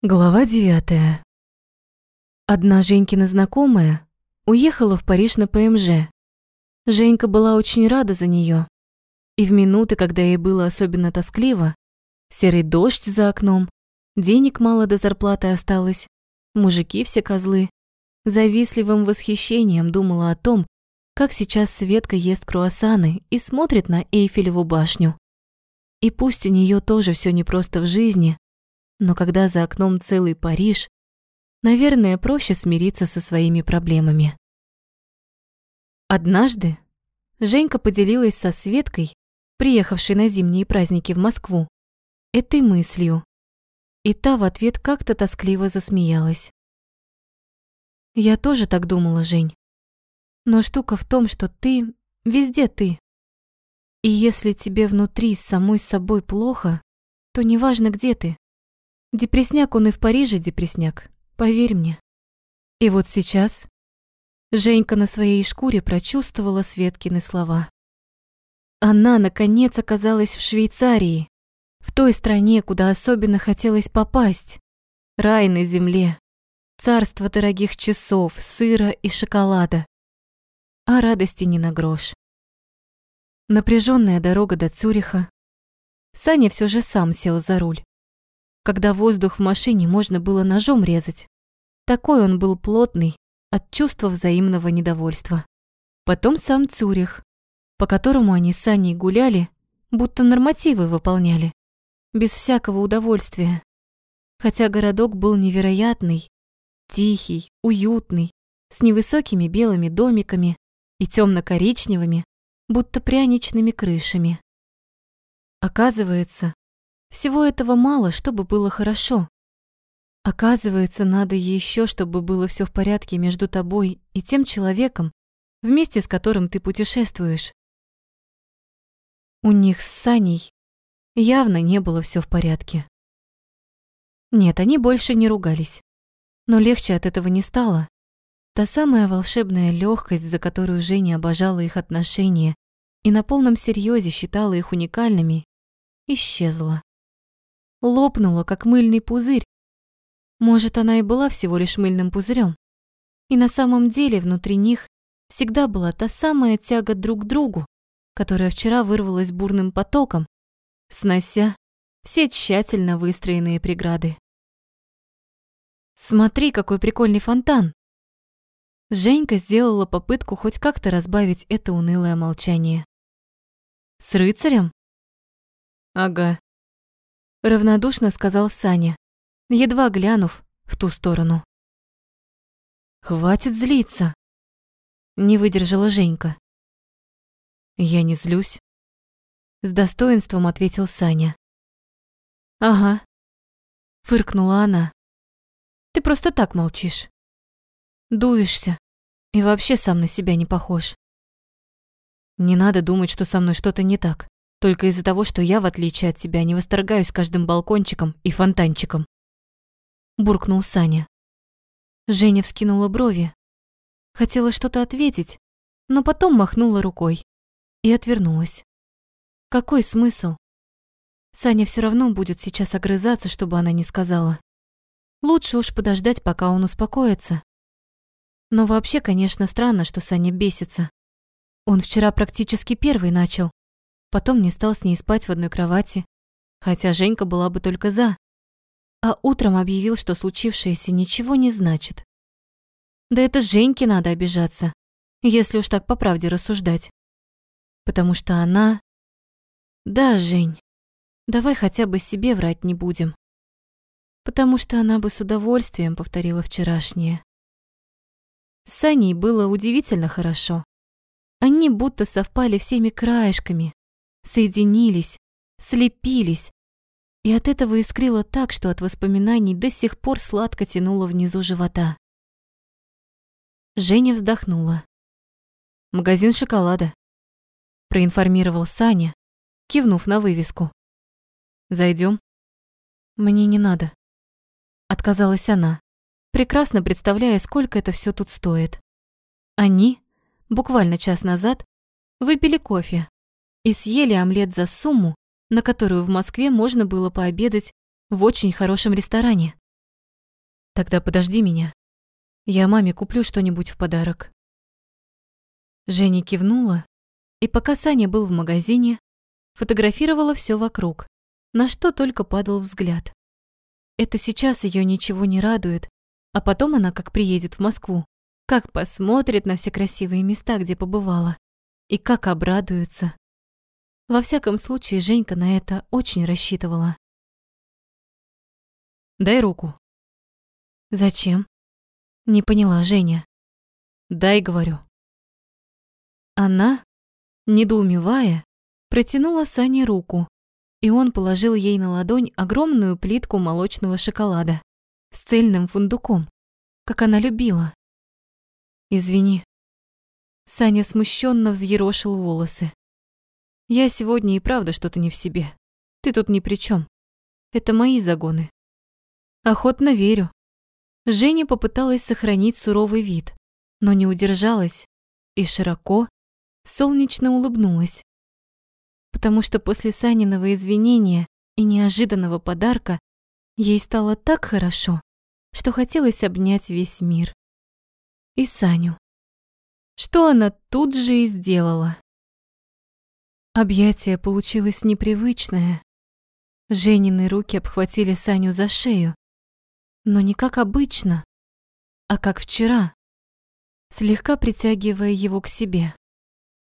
Глава девятая. Одна Женькина знакомая уехала в Париж на ПМЖ. Женька была очень рада за нее. И в минуты, когда ей было особенно тоскливо, серый дождь за окном, денег мало до зарплаты осталось, мужики все козлы, завистливым восхищением думала о том, как сейчас Светка ест круассаны и смотрит на Эйфелеву башню. И пусть у нее тоже все непросто в жизни, но когда за окном целый Париж, наверное, проще смириться со своими проблемами. Однажды Женька поделилась со Светкой, приехавшей на зимние праздники в Москву, этой мыслью. И та в ответ как-то тоскливо засмеялась. Я тоже так думала, Жень. Но штука в том, что ты везде ты. И если тебе внутри с самой собой плохо, то неважно, где ты. Депресняк он и в Париже депресняк, поверь мне. И вот сейчас Женька на своей шкуре прочувствовала Светкины слова. Она, наконец, оказалась в Швейцарии, в той стране, куда особенно хотелось попасть. Рай на земле, царство дорогих часов, сыра и шоколада. А радости не на грош. Напряженная дорога до Цюриха. Саня все же сам сел за руль когда воздух в машине можно было ножом резать. Такой он был плотный от чувства взаимного недовольства. Потом сам Цюрих, по которому они с Аней гуляли, будто нормативы выполняли, без всякого удовольствия. Хотя городок был невероятный, тихий, уютный, с невысокими белыми домиками и темно-коричневыми, будто пряничными крышами. Оказывается, всего этого мало, чтобы было хорошо. Оказывается, надо еще, чтобы было все в порядке между тобой и тем человеком, вместе с которым ты путешествуешь. У них с Саней явно не было все в порядке. Нет, они больше не ругались. Но легче от этого не стало. Та самая волшебная легкость, за которую Женя обожала их отношения и на полном серьезе считала их уникальными, исчезла лопнула, как мыльный пузырь. Может, она и была всего лишь мыльным пузырем. И на самом деле внутри них всегда была та самая тяга друг к другу, которая вчера вырвалась бурным потоком, снося все тщательно выстроенные преграды. «Смотри, какой прикольный фонтан!» Женька сделала попытку хоть как-то разбавить это унылое молчание. «С рыцарем?» «Ага, равнодушно сказал Саня, едва глянув в ту сторону. Хватит злиться, не выдержала Женька. Я не злюсь, с достоинством ответил Саня. Ага, фыркнула она. Ты просто так молчишь. Дуешься и вообще сам на себя не похож. Не надо думать, что со мной что-то не так. Только из-за того, что я, в отличие от тебя, не восторгаюсь каждым балкончиком и фонтанчиком. Буркнул Саня. Женя вскинула брови. Хотела что-то ответить, но потом махнула рукой и отвернулась. Какой смысл? Саня все равно будет сейчас огрызаться, чтобы она не сказала. Лучше уж подождать, пока он успокоится. Но вообще, конечно, странно, что Саня бесится. Он вчера практически первый начал. Потом не стал с ней спать в одной кровати, хотя Женька была бы только за. А утром объявил, что случившееся ничего не значит. Да это Женьке надо обижаться, если уж так по правде рассуждать. Потому что она... Да, Жень, давай хотя бы себе врать не будем. Потому что она бы с удовольствием повторила вчерашнее. С Саней было удивительно хорошо. Они будто совпали всеми краешками, соединились, слепились. И от этого искрило так, что от воспоминаний до сих пор сладко тянуло внизу живота. Женя вздохнула. «Магазин шоколада», – проинформировал Саня, кивнув на вывеску. Зайдем. «Мне не надо», – отказалась она, прекрасно представляя, сколько это все тут стоит. Они, буквально час назад, выпили кофе, и съели омлет за сумму, на которую в Москве можно было пообедать в очень хорошем ресторане. Тогда подожди меня. Я маме куплю что-нибудь в подарок. Женя кивнула, и пока Саня был в магазине, фотографировала все вокруг, на что только падал взгляд. Это сейчас ее ничего не радует, а потом она, как приедет в Москву, как посмотрит на все красивые места, где побывала, и как обрадуется. Во всяком случае, Женька на это очень рассчитывала. «Дай руку». «Зачем?» Не поняла Женя. «Дай, говорю». Она, недоумевая, протянула Сане руку, и он положил ей на ладонь огромную плитку молочного шоколада с цельным фундуком, как она любила. «Извини». Саня смущенно взъерошил волосы. «Я сегодня и правда что-то не в себе. Ты тут ни при чем. Это мои загоны». «Охотно верю». Женя попыталась сохранить суровый вид, но не удержалась и широко, солнечно улыбнулась потому что после Саниного извинения и неожиданного подарка ей стало так хорошо, что хотелось обнять весь мир. И Саню. Что она тут же и сделала. Объятие получилось непривычное. Женины руки обхватили Саню за шею, но не как обычно, а как вчера, слегка притягивая его к себе.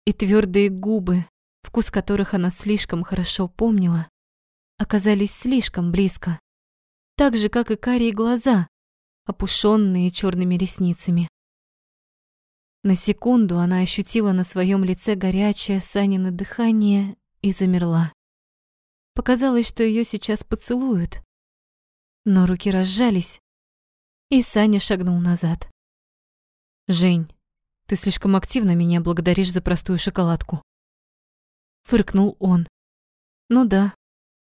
И твердые губы, вкус которых она слишком хорошо помнила, оказались слишком близко. Так же, как и карие глаза, опушенные черными ресницами. На секунду она ощутила на своем лице горячее Санино дыхание и замерла. Показалось, что ее сейчас поцелуют. Но руки разжались, и Саня шагнул назад. «Жень, ты слишком активно меня благодаришь за простую шоколадку фыркнул он. Ну да,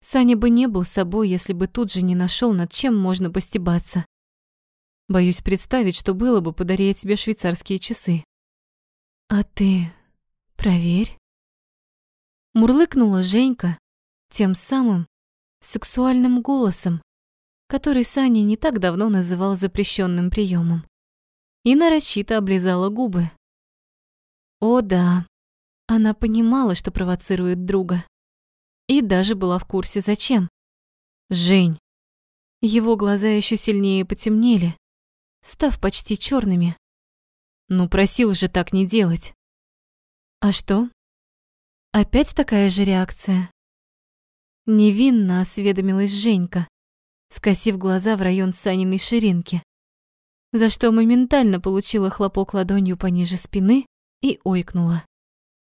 Саня бы не был собой, если бы тут же не нашел, над чем можно постебаться. Боюсь представить, что было бы, подаря тебе швейцарские часы. А ты проверь. Мурлыкнула Женька тем самым сексуальным голосом, который Саня не так давно называл запрещенным приемом, и нарочито облизала губы. О да, она понимала, что провоцирует друга. И даже была в курсе, зачем. Жень. Его глаза еще сильнее потемнели, став почти черными. Ну, просил же так не делать. А что? Опять такая же реакция? Невинно осведомилась Женька, скосив глаза в район Саниной ширинки, за что моментально получила хлопок ладонью пониже спины и ойкнула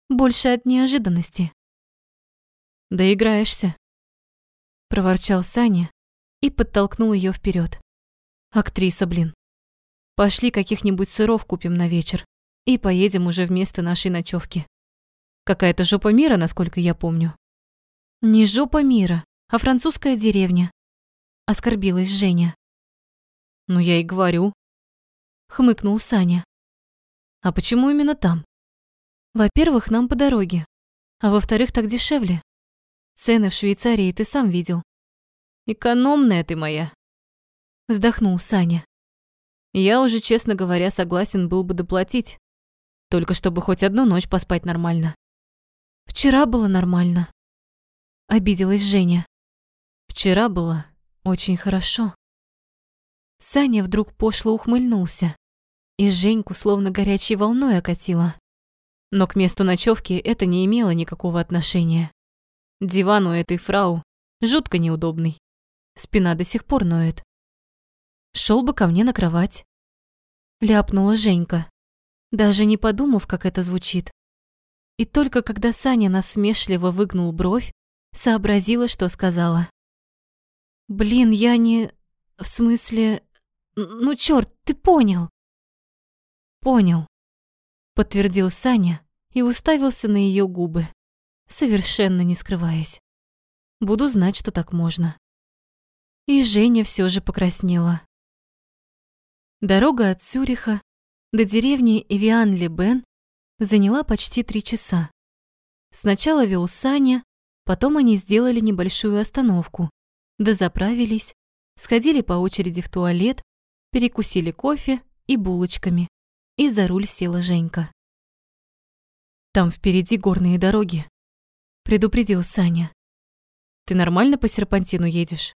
больше от неожиданности. «Доиграешься», — проворчал Саня и подтолкнул ее вперед. «Актриса, блин. Пошли каких-нибудь сыров купим на вечер и поедем уже вместо нашей ночевки. Какая-то жопа мира, насколько я помню». «Не жопа мира, а французская деревня», — оскорбилась Женя. «Ну, я и говорю», — хмыкнул Саня. «А почему именно там?» Во-первых, нам по дороге, а во-вторых, так дешевле. Цены в Швейцарии ты сам видел. Экономная ты моя, вздохнул Саня. Я уже, честно говоря, согласен был бы доплатить, только чтобы хоть одну ночь поспать нормально. Вчера было нормально, обиделась Женя. Вчера было очень хорошо. Саня вдруг пошло ухмыльнулся, и Женьку словно горячей волной окатило. Но к месту ночевки это не имело никакого отношения. Диван у этой фрау жутко неудобный. Спина до сих пор ноет. Шел бы ко мне на кровать. Ляпнула Женька, даже не подумав, как это звучит. И только когда Саня насмешливо выгнул бровь, сообразила, что сказала. «Блин, я не... В смысле... Ну, чёрт, ты понял!» «Понял», подтвердил Саня и уставился на ее губы, совершенно не скрываясь. Буду знать, что так можно. И Женя все же покраснела. Дорога от Цюриха до деревни Эвиан-Лебен заняла почти три часа. Сначала вел Саня, потом они сделали небольшую остановку, дозаправились, сходили по очереди в туалет перекусили кофе и булочками, и за руль села Женька. «Там впереди горные дороги», — предупредил Саня. «Ты нормально по серпантину едешь?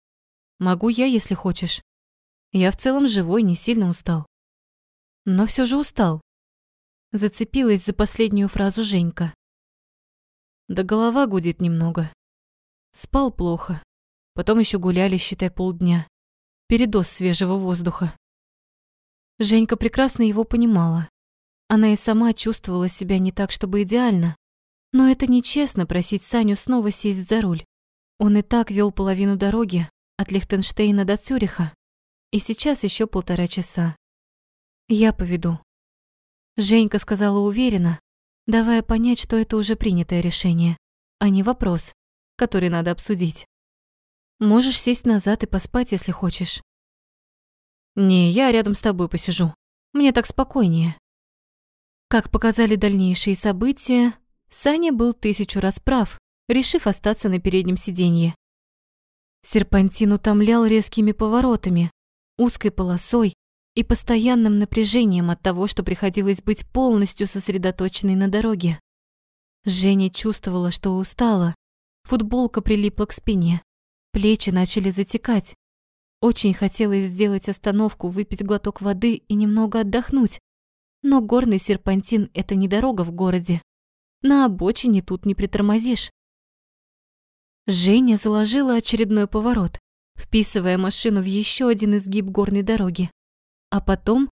Могу я, если хочешь. Я в целом живой, не сильно устал. Но все же устал. Зацепилась за последнюю фразу Женька. Да голова гудит немного. Спал плохо. Потом еще гуляли, считай, полдня. Передоз свежего воздуха. Женька прекрасно его понимала. Она и сама чувствовала себя не так, чтобы идеально. Но это нечестно просить Саню снова сесть за руль. Он и так вел половину дороги от Лихтенштейна до Цюриха. И сейчас еще полтора часа. Я поведу. Женька сказала уверенно, давая понять, что это уже принятое решение, а не вопрос, который надо обсудить. Можешь сесть назад и поспать, если хочешь. Не, я рядом с тобой посижу. Мне так спокойнее. Как показали дальнейшие события, Саня был тысячу раз прав, решив остаться на переднем сиденье. Серпантин утомлял резкими поворотами, узкой полосой и постоянным напряжением от того, что приходилось быть полностью сосредоточенной на дороге. Женя чувствовала, что устала. Футболка прилипла к спине. Плечи начали затекать. Очень хотелось сделать остановку, выпить глоток воды и немного отдохнуть. Но горный серпантин – это не дорога в городе. На обочине тут не притормозишь. Женя заложила очередной поворот, вписывая машину в еще один изгиб горной дороги. А потом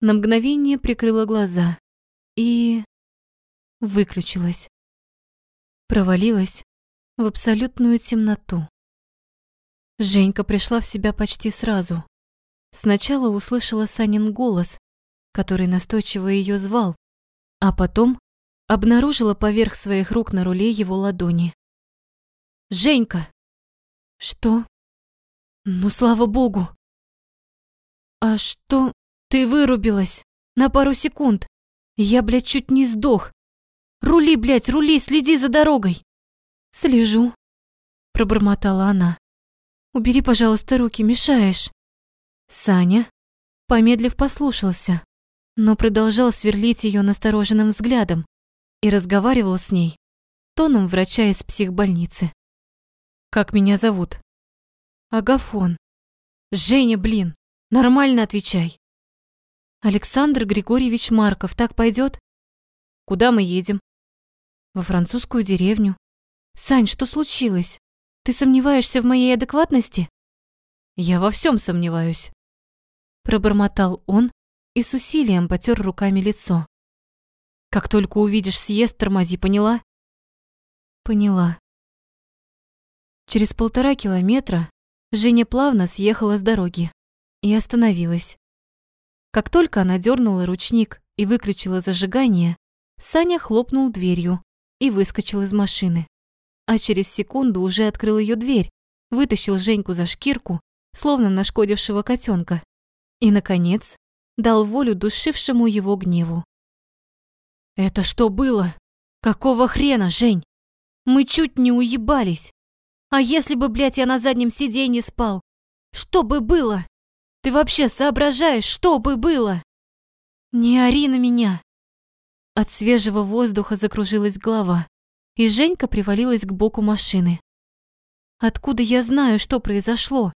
на мгновение прикрыла глаза и... выключилась. Провалилась в абсолютную темноту. Женька пришла в себя почти сразу. Сначала услышала Санин голос, который настойчиво ее звал, а потом обнаружила поверх своих рук на руле его ладони. «Женька!» «Что?» «Ну, слава богу!» «А что? Ты вырубилась? На пару секунд. Я, блядь, чуть не сдох. Рули, блядь, рули, следи за дорогой!» «Слежу», — пробормотала она. Убери, пожалуйста, руки, мешаешь. Саня, помедлив, послушался, но продолжал сверлить ее настороженным взглядом и разговаривал с ней тоном врача из психбольницы. «Как меня зовут?» «Агафон». «Женя, блин, нормально отвечай». «Александр Григорьевич Марков, так пойдет? «Куда мы едем?» «Во французскую деревню». «Сань, что случилось?» Ты сомневаешься в моей адекватности? Я во всем сомневаюсь. Пробормотал он и с усилием потер руками лицо. Как только увидишь съезд, тормози, поняла? Поняла. Через полтора километра Женя плавно съехала с дороги и остановилась. Как только она дернула ручник и выключила зажигание, Саня хлопнул дверью и выскочил из машины а через секунду уже открыл ее дверь, вытащил Женьку за шкирку, словно нашкодившего котенка, и, наконец, дал волю душившему его гневу. «Это что было? Какого хрена, Жень? Мы чуть не уебались. А если бы, блядь, я на заднем сиденье спал? Что бы было? Ты вообще соображаешь, что бы было?» «Не ори на меня!» От свежего воздуха закружилась голова и Женька привалилась к боку машины. Откуда я знаю, что произошло?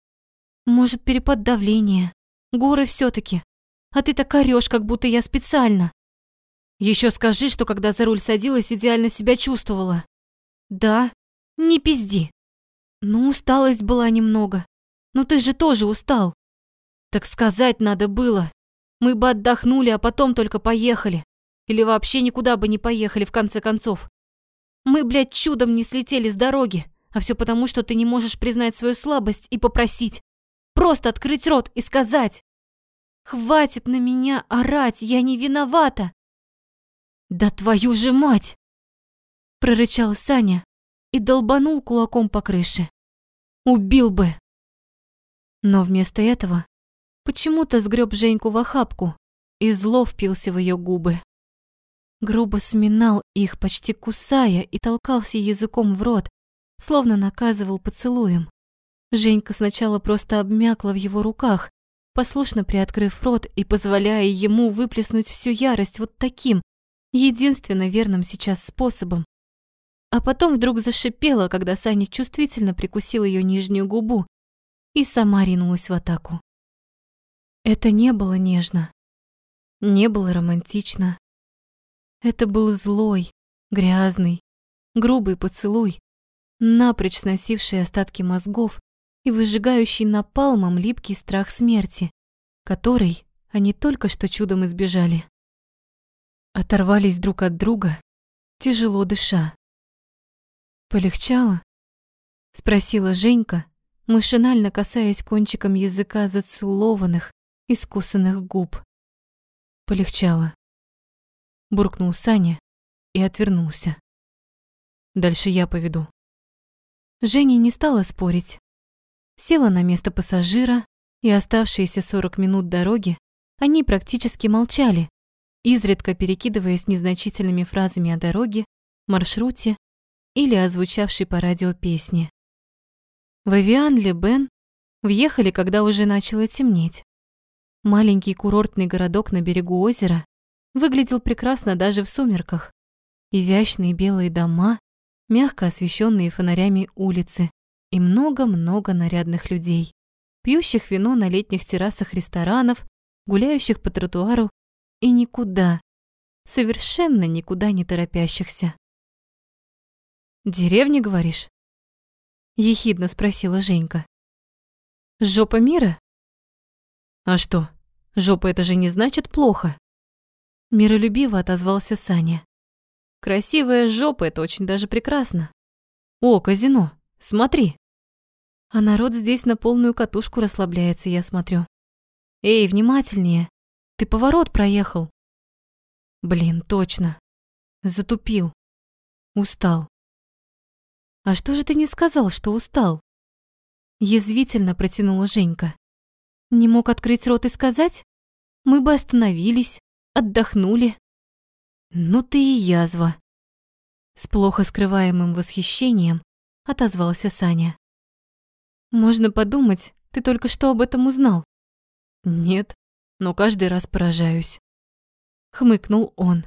Может, перепад давления? Горы все таки А ты так орёшь, как будто я специально. Еще скажи, что когда за руль садилась, идеально себя чувствовала. Да, не пизди. Ну, усталость была немного. Но ты же тоже устал. Так сказать надо было. Мы бы отдохнули, а потом только поехали. Или вообще никуда бы не поехали, в конце концов. Мы, блядь, чудом не слетели с дороги, а все потому, что ты не можешь признать свою слабость и попросить. Просто открыть рот и сказать. Хватит на меня орать, я не виновата. Да твою же мать! Прорычал Саня и долбанул кулаком по крыше. Убил бы. Но вместо этого почему-то сгреб Женьку в охапку и зло впился в ее губы грубо сминал их, почти кусая, и толкался языком в рот, словно наказывал поцелуем. Женька сначала просто обмякла в его руках, послушно приоткрыв рот и позволяя ему выплеснуть всю ярость вот таким, единственно верным сейчас способом. А потом вдруг зашипела, когда Саня чувствительно прикусил ее нижнюю губу и сама ринулась в атаку. Это не было нежно, не было романтично. Это был злой, грязный, грубый поцелуй, напрочь сносивший остатки мозгов и выжигающий напалмом липкий страх смерти, который они только что чудом избежали. Оторвались друг от друга, тяжело дыша. «Полегчало?» — спросила Женька, машинально касаясь кончиком языка зацелованных, искусанных губ. «Полегчало», — буркнул Саня и отвернулся. «Дальше я поведу». Женя не стала спорить. Села на место пассажира, и оставшиеся 40 минут дороги они практически молчали, изредка перекидываясь незначительными фразами о дороге, маршруте или озвучавшей по радио песни. В Авиан-Ле-Бен въехали, когда уже начало темнеть. Маленький курортный городок на берегу озера выглядел прекрасно даже в сумерках. Изящные белые дома, мягко освещенные фонарями улицы и много-много нарядных людей, пьющих вино на летних террасах ресторанов, гуляющих по тротуару и никуда, совершенно никуда не торопящихся. «Деревня, говоришь?» — ехидно спросила Женька. «Жопа мира?» «А что, жопа это же не значит плохо?» Миролюбиво отозвался Саня. Красивая жопа – это очень даже прекрасно. О, казино, смотри. А народ здесь на полную катушку расслабляется, я смотрю. Эй, внимательнее. Ты поворот проехал. Блин, точно. Затупил. Устал. А что же ты не сказал, что устал? Язвительно протянула Женька. Не мог открыть рот и сказать? Мы бы остановились, отдохнули. «Ну ты и язва!» С плохо скрываемым восхищением отозвался Саня. «Можно подумать, ты только что об этом узнал». «Нет, но каждый раз поражаюсь», — хмыкнул он,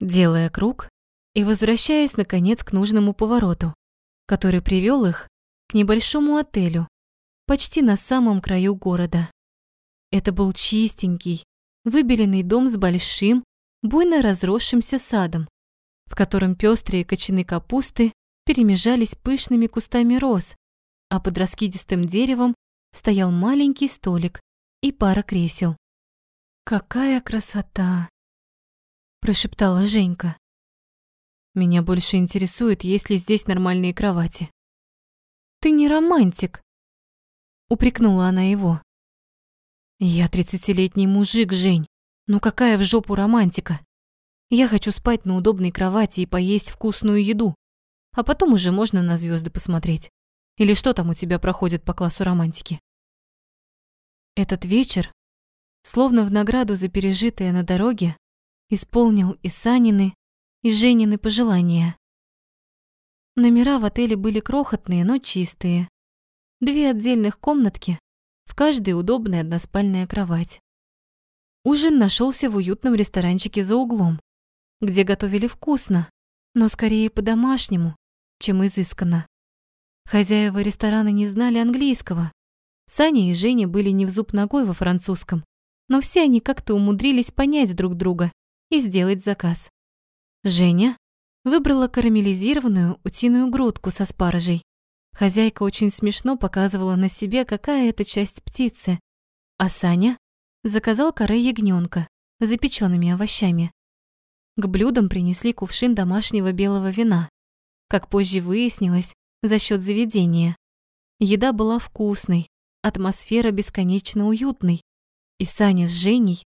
делая круг и возвращаясь, наконец, к нужному повороту, который привел их к небольшому отелю, почти на самом краю города. Это был чистенький, выбеленный дом с большим, буйно разросшимся садом, в котором пестрые кочаны капусты перемежались пышными кустами роз, а под раскидистым деревом стоял маленький столик и пара кресел. «Какая красота!» – прошептала Женька. «Меня больше интересует, есть ли здесь нормальные кровати». «Ты не романтик!» – упрекнула она его. «Я тридцатилетний мужик, Жень. Ну какая в жопу романтика? Я хочу спать на удобной кровати и поесть вкусную еду. А потом уже можно на звезды посмотреть. Или что там у тебя проходит по классу романтики? Этот вечер, словно в награду за пережитое на дороге, исполнил и Санины, и Женины пожелания. Номера в отеле были крохотные, но чистые. Две отдельных комнатки, в каждой удобная односпальная кровать. Ужин нашелся в уютном ресторанчике за углом, где готовили вкусно, но скорее по-домашнему, чем изысканно. Хозяева ресторана не знали английского. Саня и Женя были не в зуб ногой во французском, но все они как-то умудрились понять друг друга и сделать заказ. Женя выбрала карамелизированную утиную грудку со спаржей. Хозяйка очень смешно показывала на себе, какая это часть птицы, а Саня заказал каре ягненка с запеченными овощами. К блюдам принесли кувшин домашнего белого вина. Как позже выяснилось, за счет заведения. Еда была вкусной, атмосфера бесконечно уютной. И Саня с Женей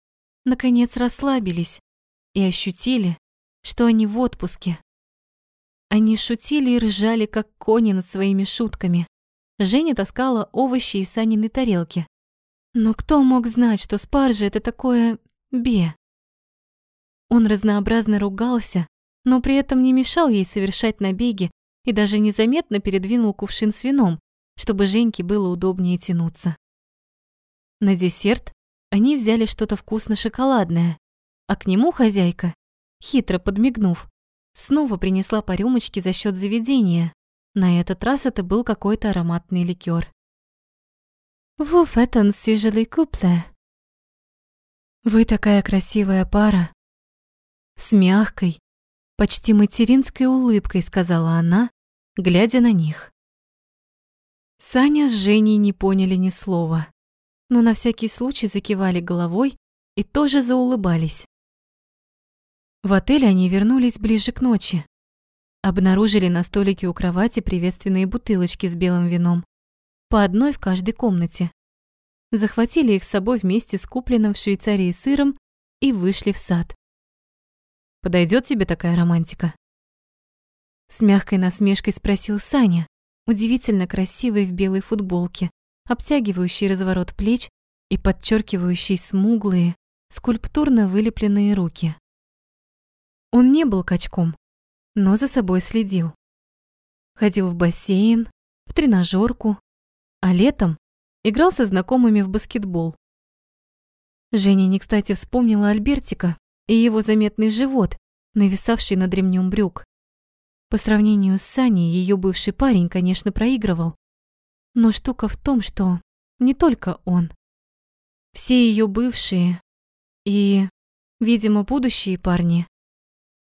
наконец расслабились и ощутили, что они в отпуске. Они шутили и ржали, как кони над своими шутками. Женя таскала овощи из Саниной тарелки, но кто мог знать, что спаржа – это такое... бе? Он разнообразно ругался, но при этом не мешал ей совершать набеги и даже незаметно передвинул кувшин с вином, чтобы Женьке было удобнее тянуться. На десерт они взяли что-то вкусно-шоколадное, а к нему хозяйка, хитро подмигнув, снова принесла по рюмочке за счет заведения. На этот раз это был какой-то ароматный ликер. «Vous faites un si joli couple», вы такая красивая пара. С мягкой, почти материнской улыбкой сказала она, глядя на них. Саня с Женей не поняли ни слова, но на всякий случай закивали головой и тоже заулыбались. В отель они вернулись ближе к ночи. Обнаружили на столике у кровати приветственные бутылочки с белым вином, по одной в каждой комнате захватили их с собой вместе с купленным в Швейцарии сыром и вышли в сад. «Подойдет тебе такая романтика?» С мягкой насмешкой спросил Саня, удивительно красивый в белой футболке, обтягивающий разворот плеч и подчеркивающий смуглые, скульптурно вылепленные руки. Он не был качком, но за собой следил. Ходил в бассейн, в тренажерку, а летом играл со знакомыми в баскетбол. Женя не кстати вспомнила Альбертика и его заметный живот, нависавший над ремнем брюк. По сравнению с Саней, ее бывший парень, конечно, проигрывал. Но штука в том, что не только он. Все ее бывшие и, видимо, будущие парни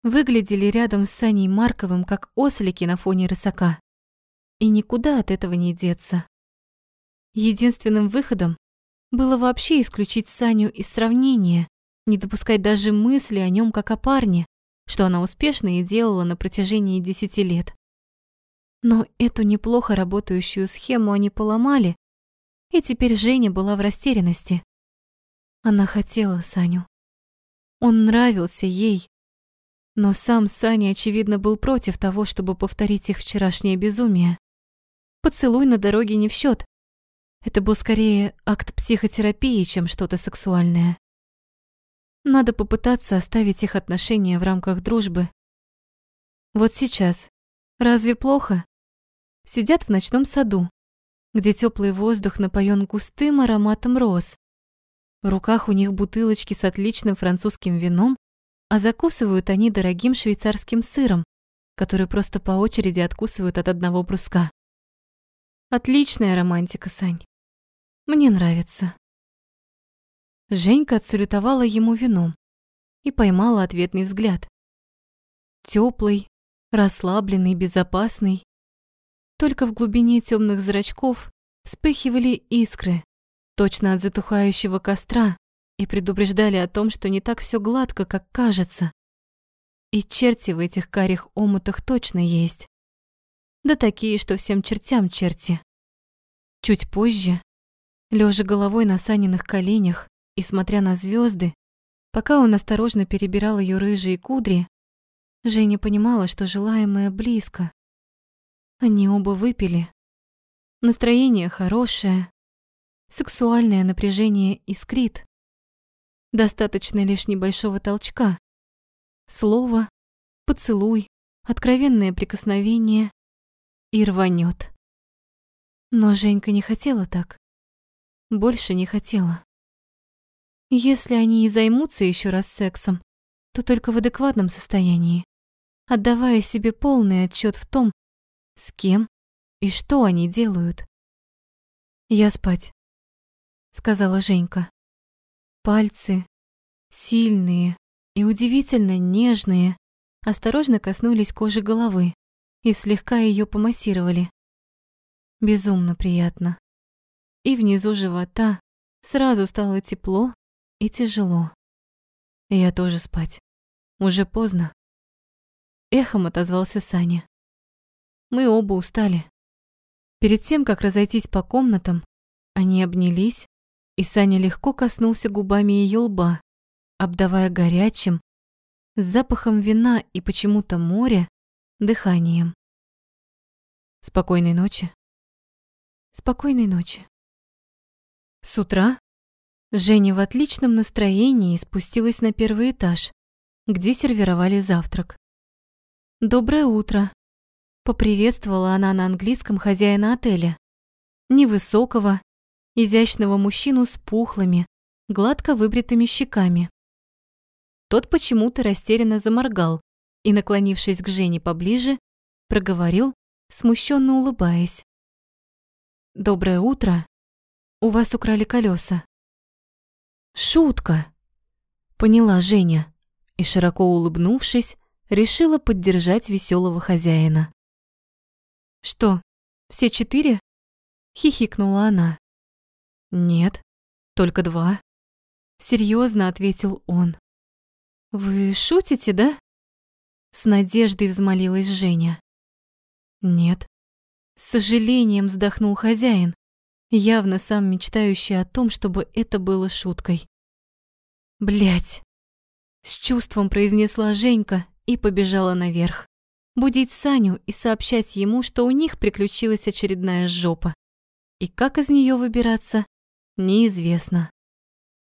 выглядели рядом с Саней Марковым как ослики на фоне рысака. И никуда от этого не деться. Единственным выходом было вообще исключить Саню из сравнения, не допускать даже мысли о нем как о парне, что она успешно и делала на протяжении десяти лет. Но эту неплохо работающую схему они поломали, и теперь Женя была в растерянности. Она хотела Саню. Он нравился ей. Но сам Саня, очевидно, был против того, чтобы повторить их вчерашнее безумие. Поцелуй на дороге не в счет. Это был скорее акт психотерапии, чем что-то сексуальное. Надо попытаться оставить их отношения в рамках дружбы. Вот сейчас. Разве плохо? Сидят в ночном саду, где теплый воздух напоен густым ароматом роз. В руках у них бутылочки с отличным французским вином, а закусывают они дорогим швейцарским сыром, который просто по очереди откусывают от одного бруска. Отличная романтика, Сань. Мне нравится. Женька отсалютовала ему вином и поймала ответный взгляд. Теплый, расслабленный, безопасный. Только в глубине темных зрачков вспыхивали искры, точно от затухающего костра, и предупреждали о том, что не так все гладко, как кажется. И черти в этих карих омутах точно есть. Да такие, что всем чертям черти. Чуть позже Лежа головой на Саниных коленях и смотря на звезды, пока он осторожно перебирал ее рыжие кудри, Женя понимала, что желаемое близко. Они оба выпили. Настроение хорошее, сексуальное напряжение искрит. Достаточно лишь небольшого толчка. Слово, поцелуй, откровенное прикосновение и рванет. Но Женька не хотела так больше не хотела. Если они и займутся еще раз сексом, то только в адекватном состоянии, отдавая себе полный отчет в том, с кем и что они делают. «Я спать», — сказала Женька. Пальцы, сильные и удивительно нежные, осторожно коснулись кожи головы и слегка ее помассировали. Безумно приятно и внизу живота сразу стало тепло и тяжело. Я тоже спать. Уже поздно. Эхом отозвался Саня. Мы оба устали. Перед тем, как разойтись по комнатам, они обнялись, и Саня легко коснулся губами ее лба, обдавая горячим, с запахом вина и почему-то моря, дыханием. Спокойной ночи. Спокойной ночи. С утра Женя в отличном настроении спустилась на первый этаж, где сервировали завтрак. «Доброе утро», — поприветствовала она на английском хозяина отеля. Невысокого, изящного мужчину с пухлыми, гладко выбритыми щеками. Тот почему-то растерянно заморгал и, наклонившись к Жене поближе, проговорил, смущенно улыбаясь. «Доброе утро. У вас украли колеса. «Шутка!» — поняла Женя и, широко улыбнувшись, решила поддержать веселого хозяина. «Что, все четыре?» — хихикнула она. «Нет, только два», — серьезно ответил он. «Вы шутите, да?» С надеждой взмолилась Женя. «Нет». С сожалением вздохнул хозяин, явно сам мечтающий о том, чтобы это было шуткой. Блять! С чувством произнесла Женька и побежала наверх. Будить Саню и сообщать ему, что у них приключилась очередная жопа. И как из нее выбираться, неизвестно.